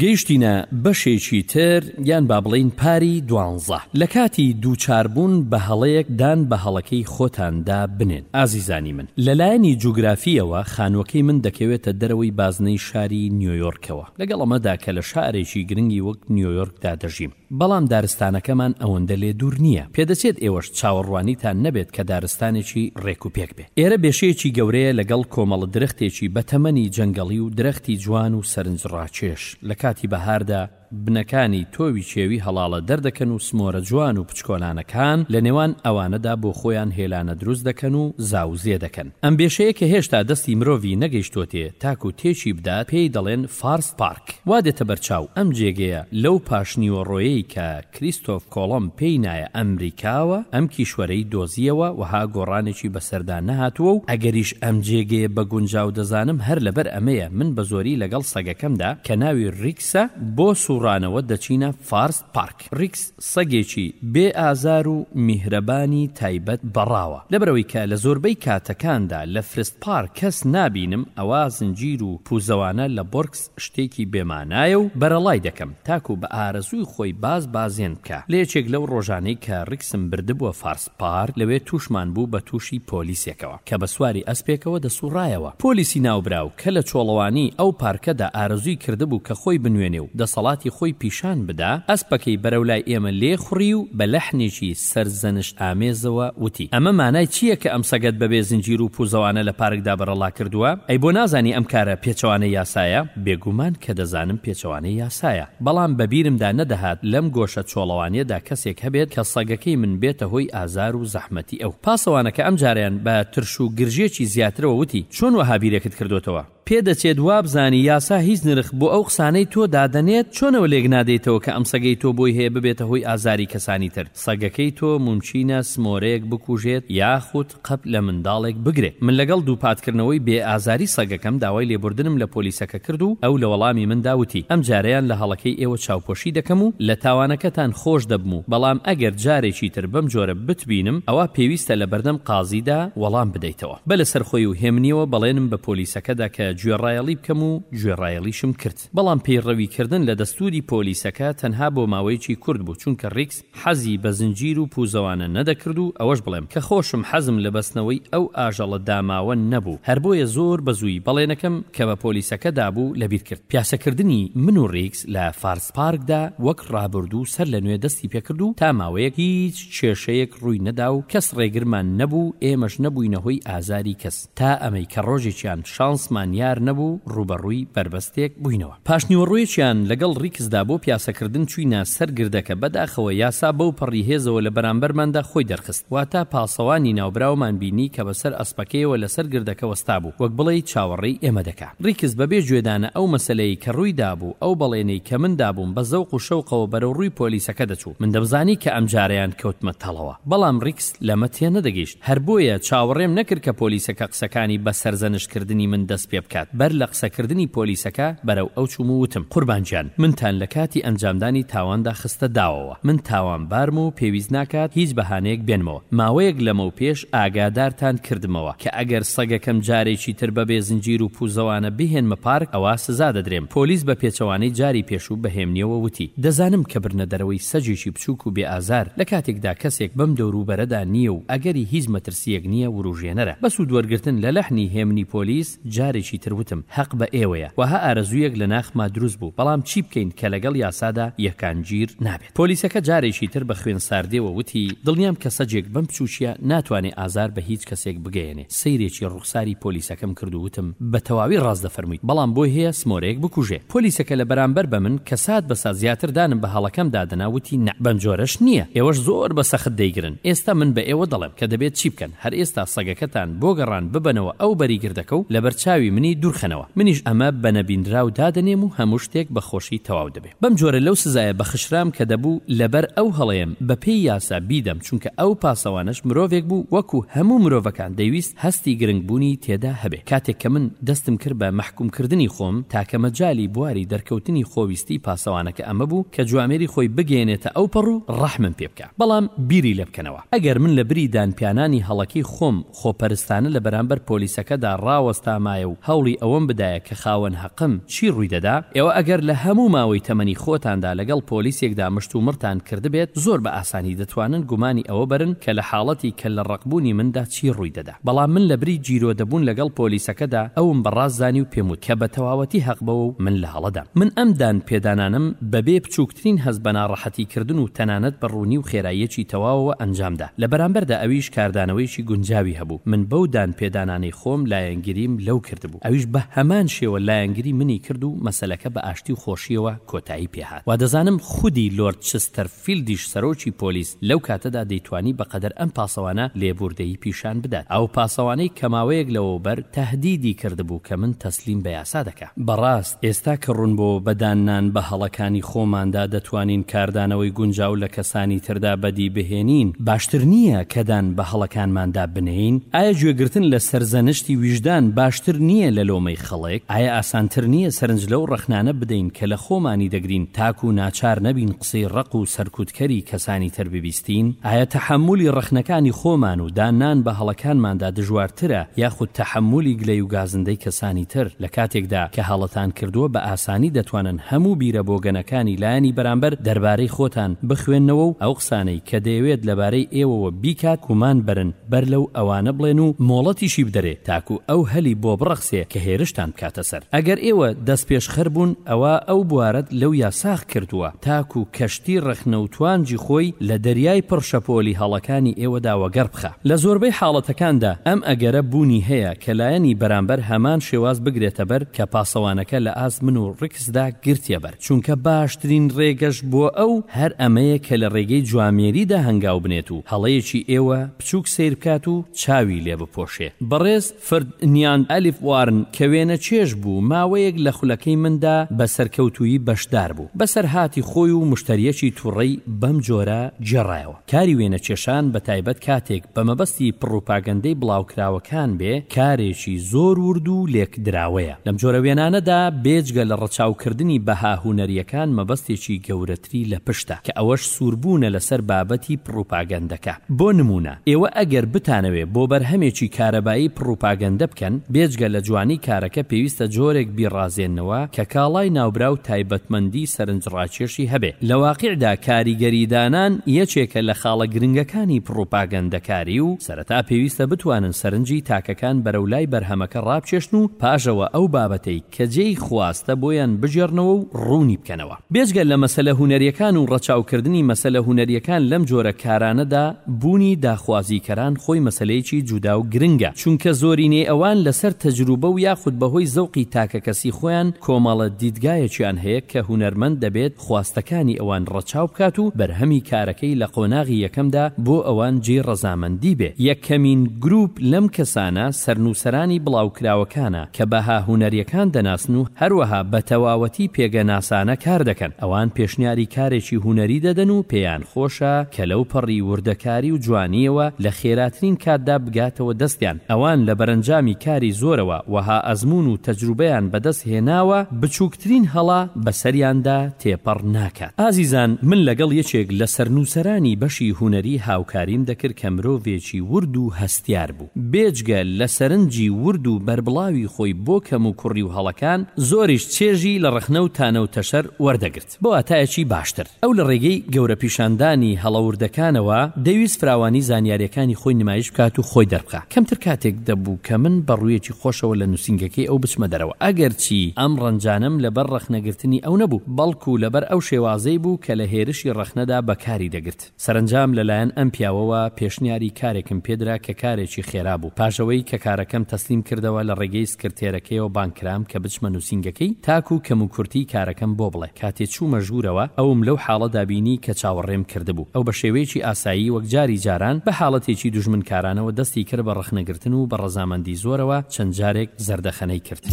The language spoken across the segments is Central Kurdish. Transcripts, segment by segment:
گەیشتینە بەشێکی تر یان با بڵێین پاری دوانزە لە کاتی دووچاربوون بە هەڵەیەک دان بە هەڵەکەی خۆتاندا بنێن ئازیزانی من لە لایەنی جوگرافییەوە خانووەکەی من دەکەوێتە دەرەوەی بازنەی شاری نیۆیۆرکەوە لەگەڵ ئەمەدا کە لە شارێکی گرنگی وەک نیۆیۆرکدا دەژیم بەڵام دارستانەکەمان ئەوەندە لێ دوور نییە. پێدەچێت ئێوەش چاوەڕوانیتان نەبێت کە دارستانێکی ڕێک و پێک بێ. ئێرە بێشەیەکی گەورەیە لەگەڵ کۆمەڵە درەختێکی بە تەمەنی جەنگەڵی و درەختی جوان و سەرنجڕاکێش. لە کاتی بەهاردا بنەکانی تۆوی کێوی هەڵاڵە دەردەکەن و سمۆرە جوان و پچکۆلانەکان لە نێوان ئەوانەدا بۆ خۆیان هێلانە دروست دەکەن و زاوزێ دەکەن. ئەم بێشەیە کە هێشتا دەستی مرۆڤی نەگەیشتۆتێ تاکو تێکی بدات پێی دەڵێن فارست پارک. ک وا دێتە بەرچاو ئەم جێگەیە لەو پاشنیوەڕۆیەی کە کریستۆف کۆڵۆم پێی نایە ئەمریکاوە ئەم کیشوەرەی دۆزییەوە وەها گۆڕانێکی بەسەردا نەهاتووە و ئەگەریش ئەم جێگەیە بە گونجاو دەزانم هەر لەبەر ئەمەیە من بەزۆری لەگەڵ سەگەکەمدا کە ناوی ریکسە بۆ سوڕانەوە دەچینە فارست پارک. ڕیکس سەگێکی بێ ئازار و میهرەبانی تایبەت بە ڕاوە. لەبەرئەوەی کە لە زۆربەی کاتەکاندا لە فرست پارک کەس نابینم، ئەوا زنجیر و پوزەوانە لە بۆرکس شتێکی بێ مانایە و بەرەڵای دەکەم تاکو بە ئارەزووی خۆی باز بازێن بکا. لە یەکێک لەو ڕۆژانەی کە ڕیکسم بردبووە فارس. پار لەوێ تووشمان بوو بە تووشی پۆلیسێکەوە کە بە سواری ئەسپێکەوە دەسووڕایەوە. پۆلیسی ناوبراو کە لە چۆڵەوانی ئەو پارکەدا ئارەزووی کردبوو کە خۆی بنوێنێ و دەسەڵاتی خۆی پیشان بدا، ئەسپەکەی بەرەو لای ئێمە لێ خوڕی و بە لەحنێکی سەرزەنشت ئامێزەوە وتی، ئەمە مانای چییە کە ئەم سەگەت بەبێ زنجیر و پووزەوانە لە پارکدا بەرەڵا کردووە؟ ئەی بۆ نازانی ئەم کارە پێچەوانەی یاسایە؟ بێگوومان کە دەزانم پێچەوانەی یاسایە. بەڵام بە بیرمدا نەدەهات لەم گۆشە چۆڵەوانیەدا کەسێک هەبێت کە سەگەکەی من بێتە هۆی ئازار و زەحمەتی ئەو. پاسەوانەکە ئەم جارەیان بە ترش و گرژێکی زیاترەوە وتی، چۆن وەها بیرێکت کردۆتەوە؟ پێدەچێت وابزانی یاسا هیچ نرخ بۆ ئەو قسانەی تۆ دادەنێت؟ چۆنەوە لێکنادەیتەوە کە ئەم سەگەی تۆ بۆی هەیە ببێتە هۆی ئازاری کەسانی تر؟ سەگەکەی تۆ مومچینە سمۆرەیەک بکوژێت یاخود قەپ لە منداڵێک بگرێت من لەگەڵ دووپاتکردنەوەی بێ ئازاری سەگەکەم داوای لێبوردنم لە پۆلیسەکە کرد و ئەو لە وەڵامی من دا وتی ئەم جارەیان لە هەڵەکەی ئێوە چاوپۆشی دەکەم و لە تاوانەکەتان خۆش دەبم و بەڵام ئەگەر جارێکی تر بەم جۆرە بتبینم ئەوا پێویستە لە بەردەم قازی دا وەڵام بدەیتەوە بە لەسەرخۆی و هێمنیەوە بەڵێنم بە پۆلیسەکە دا کە گوێڕایەڵی بکەم و گوێڕایەڵیشم کرد. بەڵام پەیڕەویکردن لە دەستووری پۆلیسەکە تەنها بۆ ماوەیەکی کورت بوو، چونکە ڕیکس حەزی بە زنجیر و پووزەوانە نەدەکرد و ئەوەش بڵێم کە خۆشم حەزم لە بەستنەوەی ئەو ئاژەڵە داماوە نەبوو، هەر بۆیە زۆر بە زووی بەڵێنەکەم کە بە پۆلیسەکە دابوو لەبیر کرد. پیاسەکردنی من و ڕیکس لە فارس پارکدا وەک ڕابردوو سەر لە نوێ دەستی پێ کرد و تا ماوەیەک هیچ کێشەیەک ڕووی نەدا و کەس ڕێگرمان نەبوو، ئێمەش نەبووینە هۆی ئازاری کەس. تا ئەمەی کە ڕۆژێکیان شانسمان یار نەبوو ڕووبەڕووی بەربەستێک بووینەوە. پاشنیوەڕۆیەکیان لەگەڵ ڕیکسدا بۆ پیاسەکردن چووینە سەر گردەکە، بەداخەوە یاسا بەو پەڕی هێزەوە لە بەرامبەرماندا خۆی دەرخست، واتە پاسەوانی ناوبراومان بینی کە بەسەر ئەسپەکەیەوە لەسەر گردەکە وەستابوو، وەک بڵێی چاوەڕێی ئێمە دەکا. ڕیکس بەبێ گوێدانە ئەو مەسەلەی کە ڕووی دابوو، ئەو بەڵێنەی کە من دابووم، بە زەوق و شەوقەوە بەرەو ڕووی پۆلیسەکە دەچوو. من دەمزانی کە ئەمجارەیان کەوتمە تەڵەوە، بەڵام ڕیکس لەمە تێنەدەگەیشت. هەر بۆیە چاوەڕێم نەکرد کە پۆلیسەکە قسەکانی بە سەرزەنشت کردنی من دەست پێ بکات، بەر لە قسە کردنی پۆلیسەکە بەرەو ئەو چووم و وتم، قوربان گیان منتان لە کاتی ئەنجامدانی تاواندا خستە داوەوە، من تاوانبارم و پێویست ناکات هیچ بەهانەیەک بێنمەوە، ماوەیەک لەمەو پێش ئاگادارتان کردمەوە کە ئەگەر سەگەکەم جارێکی تر بە بێ زنجیر و پووزەوانە بیهێنمە پارک ئەوا سزا دەدرێم، پۆلیس بە پێچەوانەی جاری پێشوو بە هێمنیەوە وتی، دەزانم کە برنە دەرەوەی سەگێکی بچووک و بێ ئازار، لە کاتێکدا کەسێک بەم دەوروبەرەدا نییە و ئەگەری هیچ مەترسییەک نییە، ورووژێنەرە. بە سوود وەرگرتن لە لەحنی هێمنی پۆلیس، جارێکی تر وتم، هەق بە ئێوەیە. وەها ئارەزوویەک لە ناخما دروست بوو، بەڵام چی بکەین کە لەگەڵ یاسادا یەکانگیر نابێت. پۆلیسەکە جارێکی تر بە خوێنساردییەوە وتی، دڵنیام کە سەگێک بەم بچووکییە ناتوانێ ئازار بە هیچ کەسێک بگەیەنێ. سەیرێکی ساری پۆلیسەکەم کرد و وتم، بە تەواوی ڕاست دەفەرموویت، بەڵام بۆی هەیە سمۆرەیەک بکوژێ؟ پۆلیسەکە لە بەرامبەر بە من کە سات بە سات زیاتر دانم بە هەڵەکەم دادەنا وتی، نە، بەم جۆرەش نییە، ئێوەش زۆر بە سەخت دەیگرن، ئێستا من بە ئێوە دەڵێم کە دەبێت چی بکەن، هەر ئێستا سەگەکەتان بۆ گەڕان ببەنەوە ئەو بەری گردەکە و لەبەر چاوی منی دوورخەنەوە، منیش ئەمە بە نەبینراو دادەنێم و هەموو شتێک بە خۆشی تەواو دەبێ. بەم جۆرە لەو سزایە بەخشرام کە دەبوو لەبەر ئەو هەڵەیەم بە پێی یاسا بیدەم، چونکە ئەو پاسەوانەش مرۆڤێک بوو وەکو هەموو مرۆڤەکان دەیویست، هەستی گرنگبوونی تێدا هەبێ. کاتێک کە من دەستم کرد بە مەحکوومکردنی خۆم، تاکە مەجالی بواری دەرکەوتنی خۆویستیی پاسەوانەکە ئەمە بوو کە جوامێری خۆی بگەیەنێتە ئەوپەڕ و ڕەحمم پێ بکا. بەڵام بیری لێ بکەنەوە. ئەگەر من لە بری دانپیانانی هەڵەکەی خۆم، خۆپەرستانە لە بەرانبەر پۆلیسەکەدا ڕاوەستامایە و هەوڵی ئەوەم بدایە کە خاوەن قم، چی ڕووی دەدا؟ ئێوە ئەگەر لە هەموو ماوەی تەمەنی خۆتاندا لەگەڵ پۆلیسێکدا مشتومڕتان کردبێت، زۆر بە ئاسانی دەتوانن گومانی ئەوە بەرن کە لە حاڵەتی کەللە ڕەق بوونی مندا چی ڕووی دەدا. بەڵام من لەبری گیرۆدە بوون لەگەڵ پۆلیسەکەدا، ئەوم بە ڕاست زانی و پێم وت کە بە تەواوەتی هەق بەوە و من لە هەڵەدام. من ئەم دان پێدانانەم بە بێ بچووکترین هەست بە ناڕەحەتی کردن و تەنانەت بە ڕوونی و خێراییەکی تەواوەوە ئەنجام دا. لە بەرامبەردا ئەویش کاردانەوەیەکی گونجاوی هەبوو. من بەو دان پێدانانەی خۆم لایەنگریم لەو کردبوو. ئەویش بە هەمان شێوە لایەنگری منی کرد و مەسەلەکە بە ئاشتی و خۆشییەوە کۆتایی پێ هات. وادەزانم خودی لۆرد چستەرفیلدیش سەرۆکی پۆلیس لەو کاتەدا دەیتوانی بەقەدەر ئەم پاسەوانە لێبووردەیی پیشان بدات، ئەو پاسەوانەی کە ماوەیەک لەوەوبەر تەهدیدی کردبوو کە من تەسلیم بە یاسا دەکا. بە ڕاست ئێستا کە ڕوون بۆ بە داننان بە هەڵەکانی خۆماندا دەتوانین کاردانەوەی گونجاو لە کەسانی تردا بەدی بهێنین، باشتر نییە کە دان بە هەڵەکانماندا بنێین؟ ئایا گوێگرتن لە سەرزەنشتی ویژدان باشتر نییە لە لۆمەی خەڵک؟ ئایا ئاسانتر نییە سەرنج لەو ڕەخنانە بدەین کە لە خۆمانی دەگرین تاکوو ناچار نەبین قسەی ڕەق و سەرکوتکەری کەسانی تر ببیستین؟ ئایا تەحەمولی ڕەخنەکانی خۆمان و داننان بە هەڵەکانماندا دژوارترە یاخود تەحەمولی گلەی و گازندەی کەسانی تر، لە کاتێکدا کە هەڵەتان کردووە بە ئاسانی دەتوانن هەموو بیرە بۆگەنەکانی لایەنی بەرامبەر دەربارەی خۆتان بخوێننەوە و ئەو قسانەی کە دەیەوێت لەبارەی ئێوەوە بیکات گومان بەرن، بەر لەو ئەوانە بڵێن و مۆڵەتیشی بدەرێ تاکو ئەو هەلی بۆ بڕەخسێ کە هێرشتان بکاتە سەر. ئەگەر ئێوە دەستپێشخەر بوون ئەوا ئەو بوارەت لەویا ساغ کردووە تاکو کەشتی ڕەخنە و توانجی خۆی لە دەریای پڕ شەپۆلی هەڵەکانی ئێوەدا وەگەڕ بخا. لە زۆربەی حاڵەتەکاندا ئەم ئەگەرە بوونی هەیە کە لایەنی بەرامبەر هەمان شێواز بگرێتە بەر کە پاسەوانەکە لە ئاست من و سدا گرتیە بەر چونکە باشترین ڕێگەش بۆ ئەو هەر ئەمەیە کە لە ڕێگەی جوامێریدا هەنگاو بنێت و هەڵەیەکی ئێوە بچووک سەیر بکات و چاوی لێ بپۆشێ بەڕێز فردنیاند ئەلیف وارن کە وێنە چێژ بوو ماوەیەک لە خولەکەی مندا بە سەرکەوتوویی بەشدار بوو بەسەرهاتی خۆی و مشتەریەکی توڕەی بەم جۆرە گێڕایەوە. کاری وێنە کێشان بە تایبەت کاتێک بە مەبەستی پڕوپاگەندەی بڵاوکراوەکان بێ کارێکی زۆر ورد و لێکدراوەیە. لەم جۆرە وێنانەدا بێجگە لە ڕەچاو کردنی بەها هونەریەکان مەبەستێکی گەورەتری لە پشتە کە ئەوەش سووربوونە لەسەر بابەتی پڕوپاگەندەکە. بۆ نموونە ئێوە ئەگەر بتانەوێ بۆ بەرهەمێکی کارەبایی پڕوپاگەندە بکەن بێجگە لە جوانی کارەکە پێویستە جۆرێک بیڕازێننەوە کە کاڵای ناوبراو تایبەتمەندی سەرنج ڕاکێشی هەبێ. لە واقیعدا کاریگەریدانان یەکێکە لە خاڵە گرنگەکانی پڕوپاگەندەکاری و سەرەتا پێویستە بتوانن سەرنجی تاکەکان بەرەو لای بەرهەمەکە ڕابکێشن و پاشەوە ئەو بابەتەی کە جێی خواستە بۆیان بگێڕنەوە و ڕوونی بکەنەوە. بێجگە لە مەسەلە هونەریەکان و ڕەچاوکردنی مەسەلە هونەریەکان لەم جۆرە کارانەدا، بوونی داخوازیکەران خۆی مەسەلەیەکی جودا و گرنگە، چونکە زۆرینەی ئەوان لەسەر تەجروبە و یاخود بەهۆی زەوقی تاکەکەسی خۆیان کۆمەڵە دیدگایەکیان هەیە کە هونەرمەند دەبێت خواستەکانی ئەوان ڕەچاو بکات و بەرهەمی کارەکەی لە قۆناغی یەکەمدا بۆ ئەوان جێی ڕەزامەندی بێ. یەکەمین گروپ لەم کەسانە سەرنووسەرانی بڵاوکراوەکانە کە بەها هونەریەکان دەناسن و هەروەها بەتەواوەتی پێگەناسانە کار دەکەن، ئەوان پێشنیاری کارێکی هونەری دەدەن و پێیان. خۆشە کە لەو پەڕی وردەکاری و جوانییەوە لە خێراترین کاتدا بگاتەوە دەستیان، ئەوان لە بەرەنجامی کاری زۆرەوە وەها ئەزموون و تەجروبەیان بەدەست هێناوە بچووکترین هەڵە بەسەریاندا تێپەڕ ناکات. ئازیزان من لەگەڵ یەکێک لە سەرنووسەرانی بەشی هونەری هاوکاریم دەکرد کە مرۆڤێکی ورد و هەستیار بوو بێجگە لە سەرنجی ورد و بەربڵاوی خۆی بۆ کەموکوڕی و هەڵەکان زۆریش چێژی لە ڕەخنە و تانە و تەشەر وەردەگرت. بۆ واتایەکی باشتر، ئەو لە ڕێگەی گەورەپیشاندانی هەڵە وردەکانەوە دەیویست فراوانی زانیارییەکانی خۆی نمایش بکات و خۆی دەربخا. کەمتر کاتێک دەبوو کە من بە ڕوویەکی خۆشەوە لە نووسینگەکەی ئەو بچمە دەرەوە، ئەگەرچی ئەم ڕەنجانەم لەبەر ڕەخنەگرتنی ئەو نەبوو، بەڵکو لەبەر ئەو شێوازەی بوو کە لە هێرشی ڕەخنەدا بەکاری دەگرت. سەرەنجام لەلایەن ئەم پیاوەوە پێشنیاری کارێکم پێدرا کە کارێکی خێرا بوو، پاشئەوەی کە کارەکەم تەسلیم کردەوە لە ڕێگەی سکرتێرەکەیەوە بانگ کرام کە بچمە نووسینگەکەی تاکوو کەموکورتیی کارەکەم بۆ بڵێ، کاتێ چوومە ژوورەوە ئەوم لەو حاڵەدا بینی کە چاوەڕێم کردبوو، ئەو بە شێوەیەکی ئاسایی وەک جاری جاران بە حاڵەتێکی دوژمنکارانەوە دەستی کرد بە ڕەخنەگرتن و بە ڕەزامەندی زۆرەوە چەند جارێک زەردەخەنەی کرد.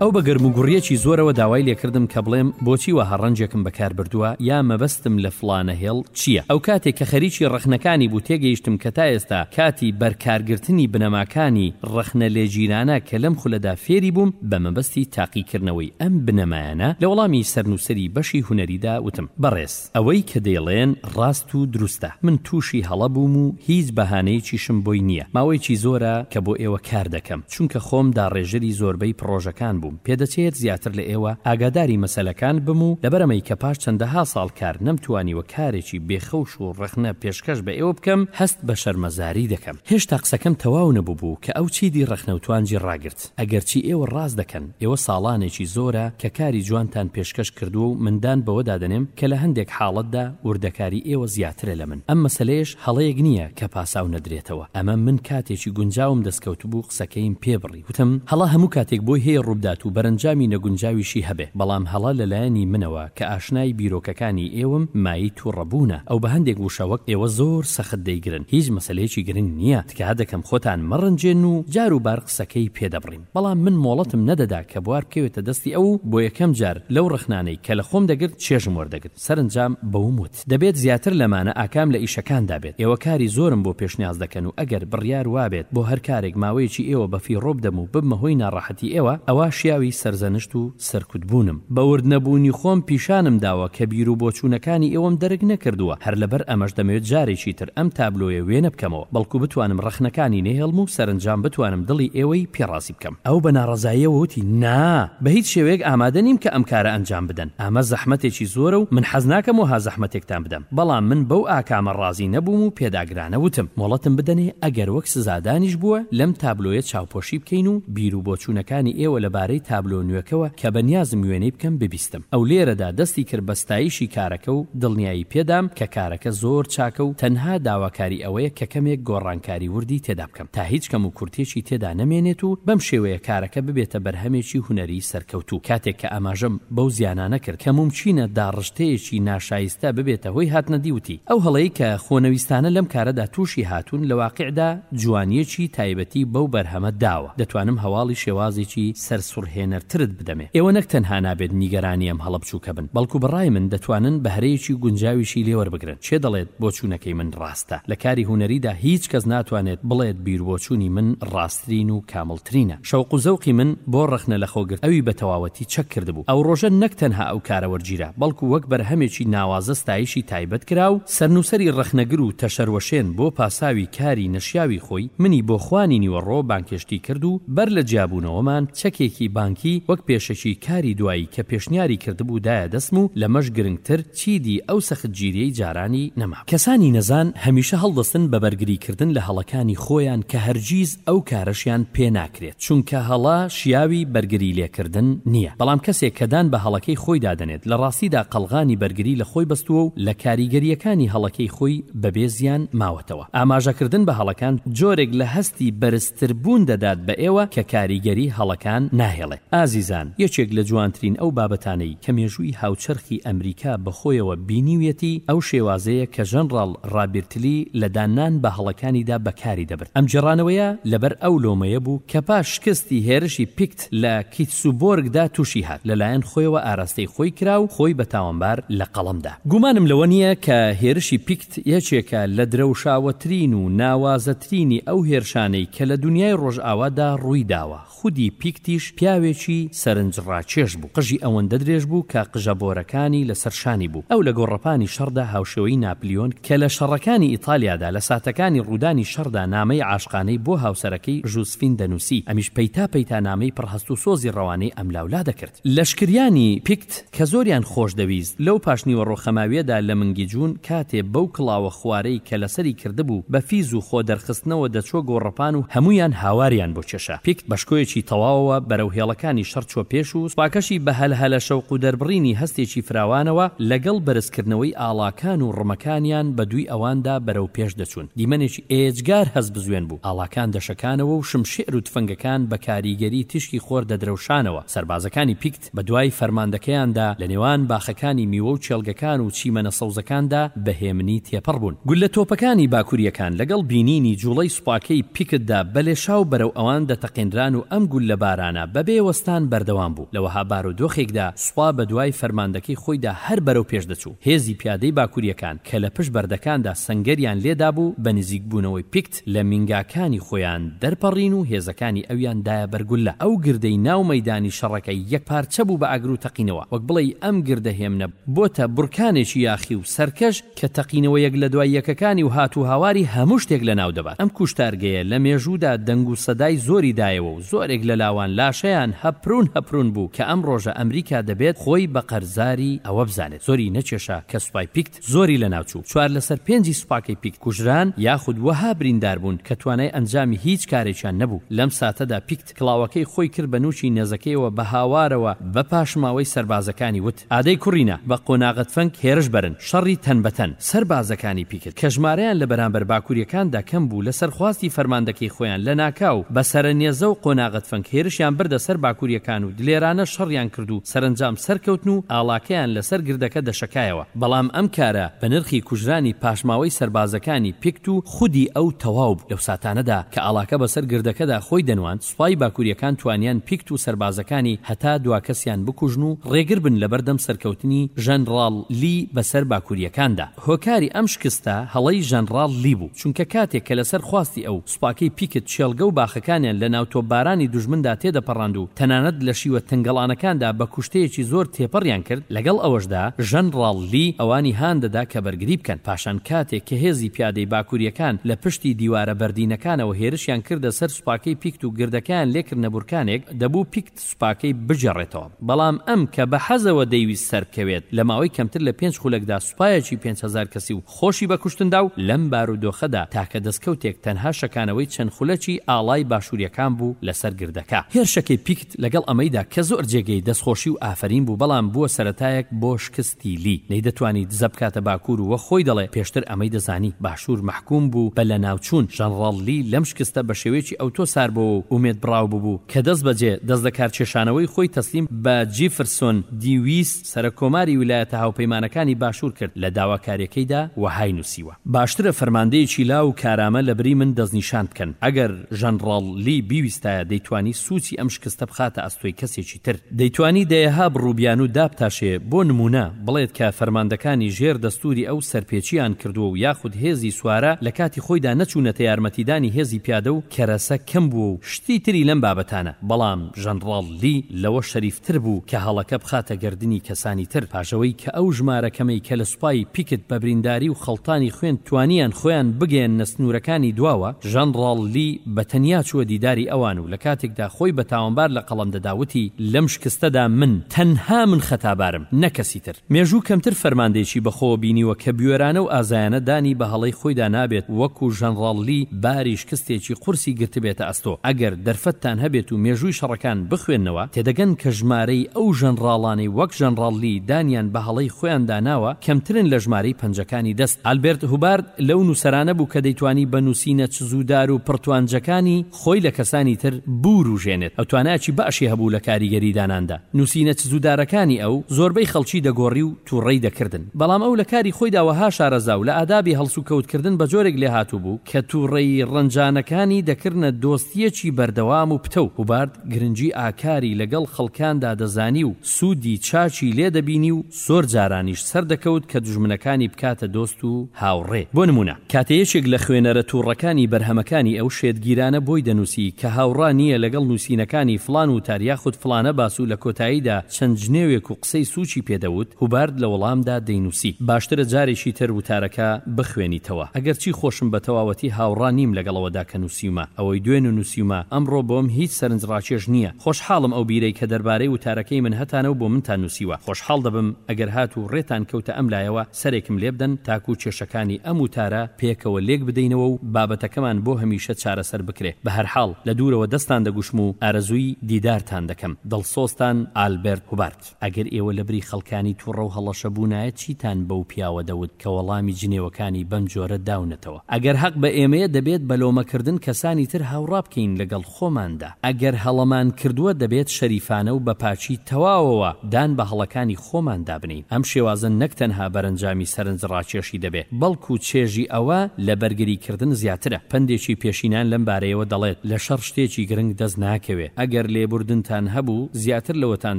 ئەو بە گەرموگوڕیەکی زۆرەوە داوای لێکردم کە بڵێم بۆچی وەها ڕەنجێکم بەکار بردووە یا مەبەستم لە فڵانە هێڵ چییە ئەو کاتێک کە خەریکی ڕەخنەکانی بوو تێگەیشتم کە تا ئێستا کاتی بەرکارگرتنی بنەماکانی ڕەخنە لێگیرانە کە لەم خولەدا فێری بووم بە مەبەستی تاقیکردنەوەی ئەم بنەمایانە لە وەڵامی سەرنووسەری بەشی هونەریدا وتم بەڕێز ئەوەی کە دەیڵێن ڕاست و دروستە من تووشی هەڵە بووم و هیچ بەهانەیەکیشم بۆی نییە ماوەیەکی زۆرە کە بۆ ئێوە کار دەکەم چونکە خۆم داڕێژەری زۆربەی پڕۆژەکان بووم پێدەچێت زیاتر لە ئێوە ئاگاداری مەسەلەکان بم و لەبەرئەمەی کە پاش چەندەها ساڵ کار نەمتوانیوە کارێکی بێ خەوش و ڕەخنە پێشکەش بە ئێوە بکەم هەست بە شەرمەزاری دەکەم هێشتا قسەکەم تەواو نەبووبوو کە ئەو چیدی ڕەخنەوتوانجی ڕاگرت. ئەگەرچی ئێوە ڕاست دەکەن، ئێوە ساڵانێکی زۆرە کە کاری جوانتان پێشکەش کردووە و من دان بەوەدا دەنێم کە لە هەندێک حاڵەتدا وردەکاری ئێوە زیاترە لە من، ئەم مەسەلەیەش هەڵەیەک نییە کە پاساو نەدرێتەوە، ئەمە من کاتێکی گونجاوم دەستکەوتبوو قسەکەیم پێ بڕی وتم، هەڵە هەموو کاتێک بۆی هەیە ڕووبدات و بەرەنجامی نەگونجاویشی هەبێ، بەڵام هەڵە لە لایەنی منەوە کە ئاشنای بیرۆکەکانی ئێوەم مایەی توڕەبوونە، ئەو بە هەندێک وشە وەک ئێوە زۆر سەخت دەیگرن، هیچ مەسەلەیەکی گرنگ نییە، تکا دەکەم خۆتان مەڕەنجێن و جار و بار قسەکەی پێ دەبڕیم بەڵام من مۆڵەتم نەدەدا کە بوار بکەوێتە دەستی ئەو و بۆ یەکەم جار لەو ڕەخنانەی کە لە خۆم دەگرت چێژم وەردەگرت سەرەنجام بەوم وت دەبێت زیاتر لەمانە ئاکام لە ئیشەکاندا بێت ئێوە کاری زۆرم بۆ پێشنیاز دەکەن و ئەگەر بڕیار وابێت بۆ هەر کارێک ماوەیەکی ئێوە بەفیڕۆ بدەم و ببمە هۆی ناڕەحەتی ئێوە ئەوا شیاوی سەرزەنشت و سەرکوتبوونم. بە ورد نەبوونی خۆم پیشانم داوە کە بیر و بۆچوونەکانی ئێوەم دەرک نەکردووە، هەر لەبەر ئەمەش دەمەوێت جارێکی تر ئەم تابلۆیە وێنە بکەمەوە، بەڵکو بتوانم ڕەخنەکانی نەهێڵم و سەرەنجام بتوانم دڵی ئێوەی پێ ڕازی بکەم. ئەو بە ناڕەزاییەوە وتی، نا، بە هیچ شێوەیەک ئامادە نیم کە ئەم کارە ئەنجام بدەن، ئەمە زەحمەتێکی زۆرە و من حەز ناکەم وەها زەحمەتێکتان بدەم، بەڵام من بەو ئاکامە ڕازی نەبووم و پێداگرانە وتم، مۆڵەتم بدەنێ ئەگەر وەک سزادانیش بووە لەم تابلۆیە چاوپۆشی بکەین و بیر و بۆچوونەکانی ئێوە لە بارەی تابلۆ نوێکەوە کە بە نیازم وێنەی بکەم ببیستم. ئەو لێرەدا دەستی کرد بە ستایشی کارەکە و دڵنیایی پێ دام کە کارەکە زۆر چاکە و تەنها داواکاری ئەوەیە کە کەمێک گۆڕانکاری وردی تێدا بکەم تا هیچ کەم و کورتیەکی تێدا نەمێنێت و بەم شێوەیە کارەکە ببێتە بەرهەمێکی هونەری سەرکەوتوو کاتێک کە ئاماژەم بەو زیانانە کرد کە مومکینە داڕشتەیەکی ناشایستە ببێتە هۆی هاتنەدی وتی ئەو هەڵەی کە خۆنەویستانە لەم کارەدا تووشی هاتوون لە واقیعدا جوانیەکی تایبەتی بەو بەرهەمە داوە دەتوانم هەواڵی شێوازێکی سەرسوڕهێنەرترت بدەمێ ئێوە نەک تەنها نابێت نیگەرانی ئەم هەڵە بچوکە بن بەڵکو بە ڕای من دەتوانن بەهرەیەکی گونجاویشی لێ وەربگرن کێ دەڵێت بۆچونەکەی من ڕاستە لە کاری هونەریدا هیچ کەس ناتوانێت بڵێت بیروبۆچونی من ڕاسترین و کامڵترینە شەوق و زەوقی من بۆ ڕەخنە لەخۆگرت ئەوی بە تەواوەتی چەک کردبوو. ئەو ڕۆژە نەک تەنها ئەو کارە وەرگیرا، بەڵکو وەک بەرهەمێکی ناوازە ستایشی تایبەت کرا و سەرنووسەری ڕەخنەگر و تەشەروەشێن بۆ پاساوی کاری نەشیاوی خۆی، منی بۆ خوانی نیوەڕۆ بانگهێشتی کرد و بەر لە جیابوونەوەمان چەکێکی بانکی وەک پێشەکی کاری دوایی کە پێشنیاری کردبوو دایە دەستم و لەمەش گرنگتر چیدی ئەو سەختگیریەی جارانی نەمابوو. کەسانی نەزان هەمیشە هەڵدەستن بە بەرگریکردن لە هەڵەکانی خۆیان کە هەرگیز ئەو کارەشیان پێ ناکرێت چونکە هەڵە شیاوی بەرگری لێکردن نیە بەڵام کەسێک کە دان بە هەڵەکەی خۆیدا دەنێت لە ڕاستیدا قەڵغانی بەرگری لە خۆی بەستووە و لە کاریگەرییەکانی هەڵەکەی خۆی بەبێ زیان ماوەتەوە ئاماژەکردن بە هەڵەکان جۆرێک لە هەستی بەرزتر بوون دەدات بە ئێوە کە کاریگەری هەڵەکان ناهێڵێت ئازیزان یەکێک لە جوانترین ئەو بابەتانەی کە مێژووی هاوچەرخی ئەمریکا بەخۆیەوە بینیویەتی ئەو شێوازەیە کە ژەنڕاڵ ڕابیرتلی لە داننان بە هەڵەکانیدا بەکاری ئەم گێڕانەوەیە لەبەر ئەو لۆمەیە بوو کە پاش شکستی هێرشی پیکت لە کیتسوبۆرگدا تووشی هات، لەلایەن خۆیەوە ئاراستەی خۆی کرا و خۆی بە تاوانبار لە قەڵەم دا. گومانم لەوە نییە کە هێرشی پیکت یەکێکە لە درەوشاوەترین و ناوازەترینی ئەو هێرشانەی کە لە دونیای ڕۆژئاوادا ڕووی داوە، خودی پیکتیش پیاوێکی سەرنجڕاکێش بوو. قژی ئەوەندە درێژ بوو کە قژە بۆرەکانی لەسەر شانی بوو. ئەو لە گۆڕەپانی شەڕدا هاوشێوەی ناپلیۆن کە لە شەڕەکانی ئیتالیادا لە ساتەکانی ڕوودانی شەڕدا نامەی عاشقانەی بۆ هاوسەرەکەی ژوزفین دەنووسی، ئەمیش پەیتا پەیتا نامەی پڕ هەست و سۆزی ڕەوانەی ئەملاولا دەکرد. لەشکریانی پیکت کە زۆریان خۆش دەویست، لەو پاشنیوەڕۆ خەماویەدا لە منگی جوون، کاتێ بەو کڵاوە خوارەی کە لەسەری کردبوو، بە فیز و خۆ دەرخستنەوە دەچووە گۆڕەپان و هەموویان هاواریان بۆ کێشا. پیکت بە شکۆیەکی تەواوەوە بەرەو هێڵەکانی شەڕ چووە پێش و سوپاکەشی بە هەلهەلە شەوق و دەربڕینی هەستێکی فراوانەوە لەگەڵ بەرزکردنەوەی ئاڵاکان و ڕمەکانیان بە دووی ئەواندا بەرەو پێش دەچوون دیمەنێکی ئێجگار هەستبزوێن بوو، ئاڵاکان دەشەکانەوە و شمشێر و تفەنگەکان بە کاریگەری تیشکی خۆر دەدرەوشانەوە، سەربازەکانی پیکت بە دوای فەرماندەکەیاندا لە نێوان باخەکانی میوە و چێڵگەکان و چیمەنە سەوزەکاندا بە هێمنی تێپەڕ بوون. گوللە تۆپەکانی باکورییەکان لەگەڵ بینینی جوڵەی سوپاکەی پیکتدا بە لێشاو بەرەو ئەوان دەتەقێنران و ئەم گوللە بارانە بە بێ وەستان بەردەوام بوو، لە وەها بارودۆخێکدا سوپا بە دوای فەرماندەکەی خۆیدا هەر بەرەو پێش دەچوو، هێزی پیادەی باکورییەکان، کە لە پشت بەردەکاندا سەنگەریان لێدابوو، بە نزیکبوونەوەی پیکت لە مینگاکانی خۆیان دەرپەڕین و هێزەکانی ئەویان دایە بەر گوللە. ئەو گردەی ناو مەیدانی شەڕەکە یەکپارچە بوو بە ئاگرو تەقینەوە، وەک بڵێی ئەم گردە هێمنە، بۆتە بورکانێکی یاخی و سەرکەش کە تەقینەوە یەک لە دوای یەکەکانی و هات و هاواری هەموو شتێک لە ناو دەبات. ئەم کوشتارگەیە لە مێژوودا دەنگ و سەدای زۆری دایەوە و زۆرێک لە لاوان لاشەیان هەپرون هەپرون بوو کە ئەم ڕۆژە ئەمریکا دەبێت خۆی بە قەرزاری ئەوە بزانێت. زۆری نەکێشا کە سوپای پیکت زۆری لەناوچوو، چوار لەسەر پێنجی سوپاکەی پیکت کوژران یاخود وەها بریندار بوون کە توانای ئەنجامی هیچ کارێکیان نەبوو، لەم ساتەدا پیکت کڵاوەکەی خۆی کرد بە نووکی نەزەکەیەوە بە هاوارەوە بە پاشماوەی سەربازەکانی وت، ئادەی کوڕینە بە قۆناغە تفەنگ هێرش بەرن، شەڕی تەن بە تەن، سەربازەکانی پیکت. کە ژمارەیان لە بەرامبەر باکوریەکاندا کەم بوو لەسەر خواستی فەرماندەکەی خۆیان لەناکاو بە سەرە نێزە و قۆناغە تفەنگ هێرشیان بردە سەر باکوریەکان و دلێرانە شەڕیان کرد و سەرەنجام سەرکەوتن و ئاڵاکەیان لەسەر گردەکە دەشەکایەوە بەڵام ئەم کارە بە نرخی کوژرانی پاشماوەی سەربازەکانی پیکت و خودی ئەو تەواو بوو لەو ساتانەدا کە ئاڵاکە بەسەر گردەکەدا خۆی دەنواند سوپای باکوریەکان توانیان پیکت و سەربازەکانی هەتا دواکەسیان بکوژن و ڕێگر بن لەبەردەم سەرکەوتنی ژەنڕاڵ لی بەسەر باکوریەکاندا. هۆکاری ئەم شکستە هەڵەی ژەنڕاڵ لی بوو، چونکە کاتێک کە لەسەر خواستی ئەو، سوپاکەی پیکت چێڵگە و باخەکانیان لە ناو تۆپبارانی دوژمندا تێدەپەڕاند و تەنانەت لە شیوە تەنگەڵانەکاندا بە کوشتەیەکی زۆر تێپەڕیان کرد، لەگەڵ ئەوەشدا ژەنڕاڵ لی ئەوانی هان دەدا کە بەرگری بکەن، پاشان کاتێک کە هێزی پیادەی باکورییەکان لە پشتی دیوارە بەردینەکانەوە هێرشیان کردە سەر سوپاکەی پیکت و گردەکەیان لێکردنە بورکانێک، دەبوو پیکت. سوپاکەی بگێڕێتەوە، بەڵام ئەم کە بە حەزەوە دەیویست سەربکەوێت، لە ماوەی کەمتر لە پێنج خولەکدا سوپایەکی پێنج هەزار کەسی و خۆشی بە کوشتن دا و لەم بارودۆخەدا تاکە دەستکەوتێک تەنها شەکانەوەی چەند خولەکی ئاڵای باشووریەکان بوو لەسەر گردەکە. هێرشەکەی پیکت لەگەڵ ئەمەیدا کە زۆر جێگەی دەستخۆشی و ئافەرین بوو، بەڵام بووە سەرەتایەک بۆ شکست، ی لی نەیدەتوانی دزە بکاتە باکوور و وەک خۆی دەڵێ پێشتر ئەمەی دەزانی باشوور مەحکووم بوو بە لەناوچوون، ژەنڕاڵ لی لەم شکستە بە شێوەیەکی ئەوتۆ ساربۆوە و ئومێد بڕاو ببوو کە دەست بە جێ دەست لە کار کێشانەوەی خۆی تەسلیم بە جیفرسۆن دی ویس سەرەک کۆماری ویلایەتە هاوپەیمانەکانی باشوور کرد لە داواکاریەکەیدا وەهای نووسیوە. باشترە فەرماندەیەکی لاو و کارامە لە بری من دەستنیشان بکەن. ئەگەر ژەنڕاڵ لی بیویستایە دەیتوانی سووچی ئەم شکستە بخاتە ئەستۆی کەسێکی تر، دەیتوانی دەیەها بڕ و بیانوو دابتاشێ، بۆ نموونە، بڵێت کە فەرماندەکانی ژێر دەستووری ئەو سەرپێچییان کردووە و یاخود هێزی سوارە لە کاتی خۆیدا نەچوونەتە یارمەتیدانی هێزی پیادە و کەرەسە کەم بووە و شتی تری لەم بابەتانە، بەڵام ژەنڕاڵ لی لەوە شەریفتر بوو کە هەڵەکە بخاتە گەردنی کەسانی تر پاژەوەی کە ئەو ژمارە کەمەی کە لە سوپای پیکت بە برینداری و خەڵتانی خوێن توانیان خۆیان بگەیەننە سنوورەکانی دواوە، ژەنڕاڵ لی بە تەنیا چووە دیداری ئەوان و. لە کاتێکدا خۆی بە تاوانبار لە قەڵەم دەدا وتی، لەم شکستەدا من، تەنها من خەتابارم، نە کەسی تر. مێژوو کەمتر فەرماندەیەکی بەخۆوە بینیوە کە بوێرانە و ئازایانە دانی بە هەڵەی خۆیدا نابێت وەکو ژەنڕاڵ لی باری شکستێکی قورسی گرتبێتە ئەستۆ. ئەگەر دەرفەتتان هەبێت و مێژووی شەڕەکان بخوێننەوە، تێدەگەن کە ژمارەی ئەو ژەنڕاڵانەی وەک ژەنڕاڵ لی دانیان بە هەڵەی خۆیاندا ناوە کەمترن لە ژمارەی پەنجەکانی دەست. ئالبێرت هوبارد لەو نووسەرانە بوو کە دەیتوانی بە نووسینە چزوودار و پڕتوانجەکانی، خۆی لە کەسانی تر بوورووژێنێت، ئەو توانایەکی باشی هەبوو لە کاریگەری داناندا، نووسینە چزودارەکانی ئەو زۆربەی خەڵکی دەگۆڕی و تووڕەی دەکردن، بەڵام ئەو لە کاری خۆیدا وەها شارەزا و لە ئادابی هەڵسوکەوتکردن بە جۆرێک لێهاتوو بوو کە تووڕەیی ڕەنجانەکانی دەکردنە دۆستییەکی بەردەوام و پتەو، هوبارد گرنگی ئاکاری لەگەڵ خەڵکاندا دەزانی و سوودی چاکی لێدەبینی و زۆر جارانیش سەردەکەوت کە دوژمنەکانی بکاتە دۆست و هاوڕێ، بۆ نموونە. کاتێ یەکێک لە خوێنەرە تووڕەکانی بەرهەمەکانی ئەو شێتگیرانە بۆی دەنووسی کە هاوڕا نییە لەگەڵ نووسینەکانی فڵان وتار یاخود فڵانە باس و لە کۆتاییدا چەند جنێوێک و قسەی سووچی پێ دەوت، هوبارد لە وەڵامدا دەینووسی، باشترە جارێکی تر وتارەکە بخوێنیتەوە. ئەگەرچی خۆشم بە تەواوەتی هاوڕا نیم لەگەڵەوەدا کە نووسیومە ئەوەی دوێن و نووسیومە ئەمڕۆ بۆم هیچ سەرنجڕاکێش نییە. خۆشحاڵم ئەو بیرەی کە دەربارەی وتارەکەی من هەتانە و بۆ منتان نووسیوە خۆشحاڵ دەبم ئەگەر هات و ڕێتان کەوتە ئەم لایەوە سەرێکم لێبدەن تاکو کێشەکانی ئەم وتارە پێکەوە لێک بدەینەوە و بابەتەکەمان بۆ هەمیشە چارەسەر بکرێ. بە هەرحاڵ لە دوورەوە دەستتان دەگوشم و ئارەزووی دیدارتان دەکەم. دڵسۆزتان، ئالبێرت هوبارت. ئەگەر ئێوە لەبری خەڵکانی توڕە و هەڵەشە بوونایە چیتان بەو پیاوە دەوت کە وەڵامی جنێوەکانی بەم جۆرە داونەتەوە؟ ئەگەر هەق بە ئێمەیە دەبێت بە لۆمەکردن کەسانی تر هاوڕا بکەین لەگەڵ خۆماندا ئەگەر هەڵەمان کردووە دەبێت شەریفانە و بە پاکی تەواوەوە دان بە هەڵەکانی خۆماندا بنێین، ئەم شێوازە نەک تەنها بەرەنجامی سەرنجڕاکێشی دەبێ بەڵکوو چێژی ئەوە لە بەرگریکردن زیاترە. پەندێکی پێشینان لەم بارەیەوە دەڵێت، لە شەڕ شتێکی گرنگ دەست ناکەوێ، ئەگەر لێبوردنتان هەبوو زیاتر لەوەتان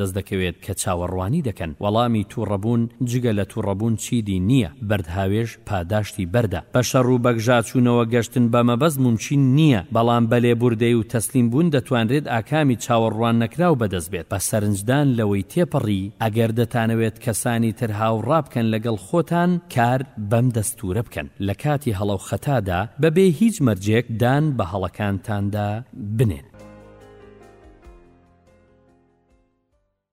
دەست دەکەوێت کە چاوەڕوانی دەکەن. وەڵامی تووڕەبوون جگە لە تووڕەبوون چیدی نییە، بەردهاوێژ، پاداشتی بەردە. بە شەڕ و بەگژاچوونەوە گەشتن بە مەبەست مومکین نییە، بەڵام بە لێبوردەیی و تەسلیم بوون دەتوانرێت ئاکامی چاوەڕوان نەکراو بەدەست بێت، بە سەرنجدان لەوەی تێپەڕی، ئەگەر دەتانەوێت کەسانی تر هاوڕا بکەن لەگەڵ خۆتان کار بەم دەستوورە بکەن، لە کاتی هەڵە و خەتادا بە بێ هیچ مەرجێک دان بە هەڵەکانتاندا بنێن.